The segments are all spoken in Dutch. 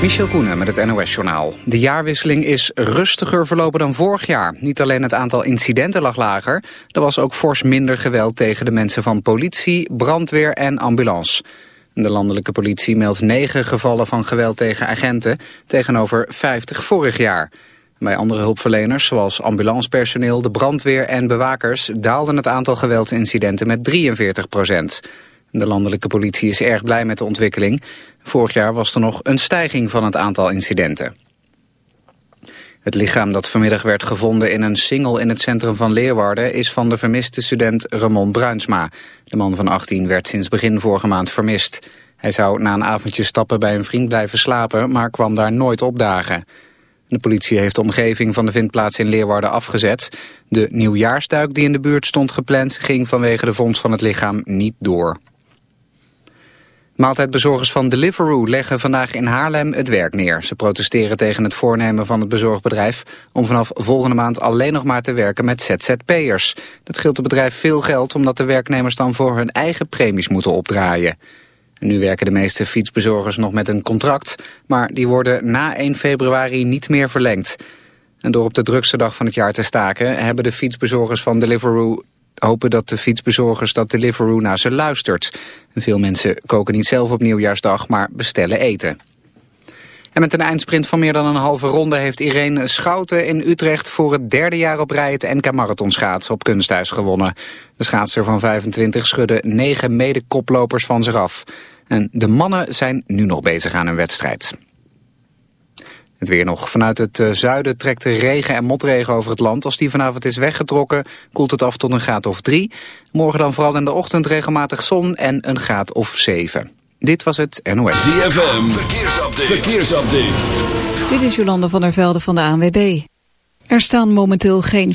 Michel Koenen met het NOS-journaal. De jaarwisseling is rustiger verlopen dan vorig jaar. Niet alleen het aantal incidenten lag lager... er was ook fors minder geweld tegen de mensen van politie, brandweer en ambulance. De landelijke politie meldt negen gevallen van geweld tegen agenten... tegenover 50 vorig jaar. Bij andere hulpverleners, zoals ambulancepersoneel, de brandweer en bewakers... daalde het aantal geweldsincidenten met 43 procent. De landelijke politie is erg blij met de ontwikkeling. Vorig jaar was er nog een stijging van het aantal incidenten. Het lichaam dat vanmiddag werd gevonden in een singel in het centrum van Leeuwarden... is van de vermiste student Ramon Bruinsma. De man van 18 werd sinds begin vorige maand vermist. Hij zou na een avondje stappen bij een vriend blijven slapen... maar kwam daar nooit opdagen. De politie heeft de omgeving van de vindplaats in Leeuwarden afgezet. De nieuwjaarsduik die in de buurt stond gepland... ging vanwege de vondst van het lichaam niet door. Maaltijdbezorgers van Deliveroo leggen vandaag in Haarlem het werk neer. Ze protesteren tegen het voornemen van het bezorgbedrijf... om vanaf volgende maand alleen nog maar te werken met ZZP'ers. Dat scheelt het bedrijf veel geld omdat de werknemers dan voor hun eigen premies moeten opdraaien. nu werken de meeste fietsbezorgers nog met een contract... maar die worden na 1 februari niet meer verlengd. En door op de drukste dag van het jaar te staken... hebben de fietsbezorgers van Deliveroo hopen dat de fietsbezorgers dat Deliveroo naar ze luistert. Veel mensen koken niet zelf op nieuwjaarsdag, maar bestellen eten. En met een eindsprint van meer dan een halve ronde heeft Irene Schouten in Utrecht voor het derde jaar op rij het NK Marathon schaatsen op kunsthuis gewonnen. De schaatser van 25 schudde negen mede-koplopers van zich af. En de mannen zijn nu nog bezig aan hun wedstrijd. Het weer nog. Vanuit het eh, zuiden trekt de regen en motregen over het land. Als die vanavond is weggetrokken, koelt het af tot een graad of drie. Morgen dan vooral in de ochtend regelmatig zon en een graad of zeven. Dit was het NOS. ZFM, verkeersupdate. verkeersupdate. Dit is Jolanda van der Velde van de ANWB. Er staan momenteel geen...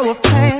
our plan.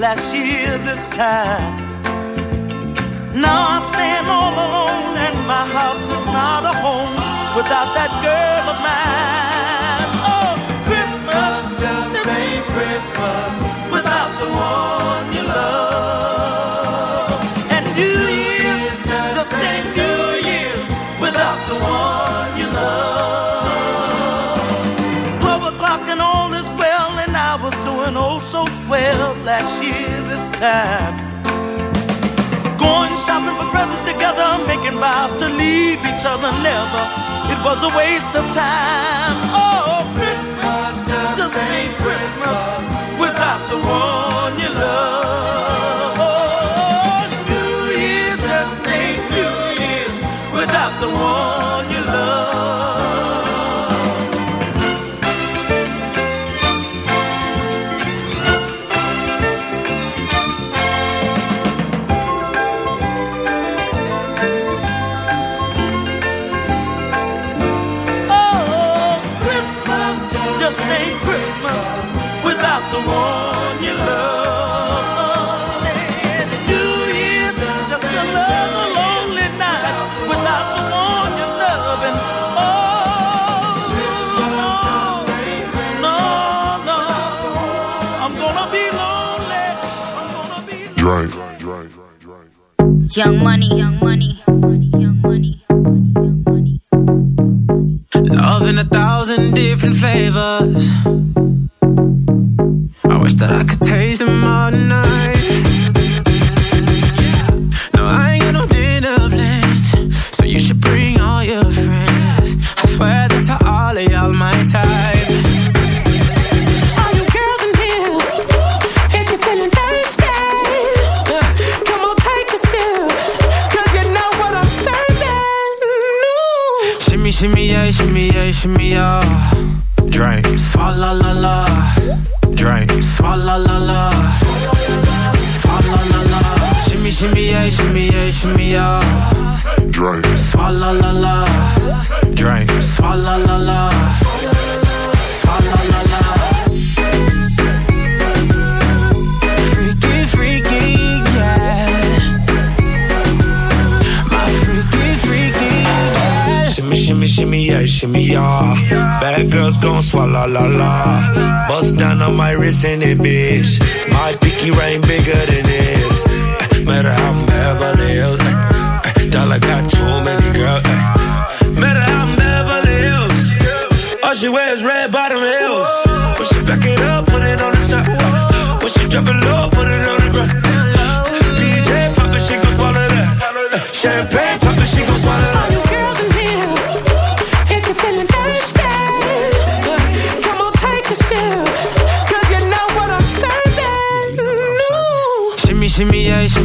last year this time. Now I stand all alone, and my house is not a home without that girl of mine. Oh, Christmas just ain't Christmas without the one. so swell last year this time. Going shopping for presents together, making vows to leave each other never. It was a waste of time. Oh, Christmas just, just ain't Christmas, Christmas without the one. Young money. Young Bad girls gon' swallow la la. Bust down on my wrist in it, bitch. My pinky ring bigger than this. Uh, matter how I'm Beverly Hills. Uh, uh, dollar got too many girls. matter how I'm Beverly Hills. All she wears red bottom heels. Push it back it up, put it on the top. Push it drop it low, put it on the ground. DJ pop it, she gon' follow that. champagne.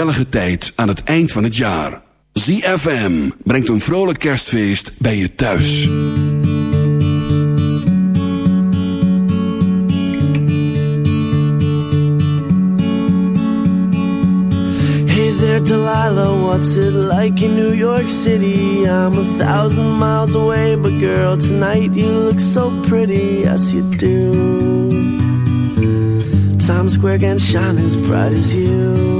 Gezellige tijd aan het eind van het jaar. ZFM brengt een vrolijk kerstfeest bij je thuis. Hey there. Delilah, what's it like in New York City? I'm a thousand miles away, but girl, tonight you look so pretty, yes you do. Times Square can shine as bright as you.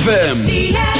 ZFM.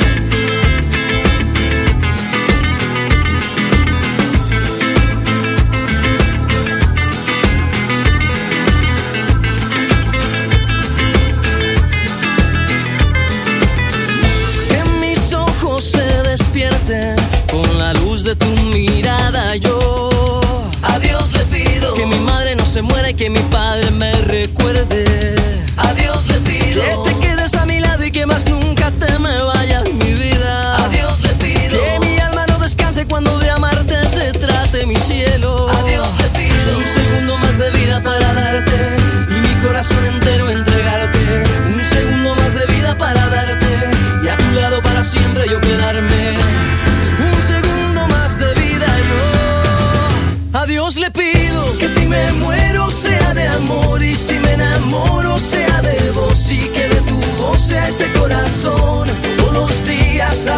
Que mi padre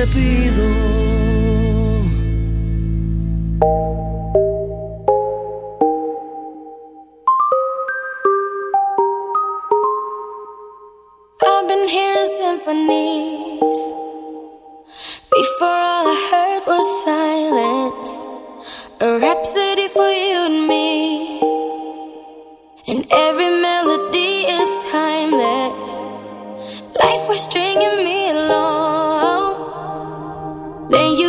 repido.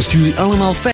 Wenst jullie allemaal fijn.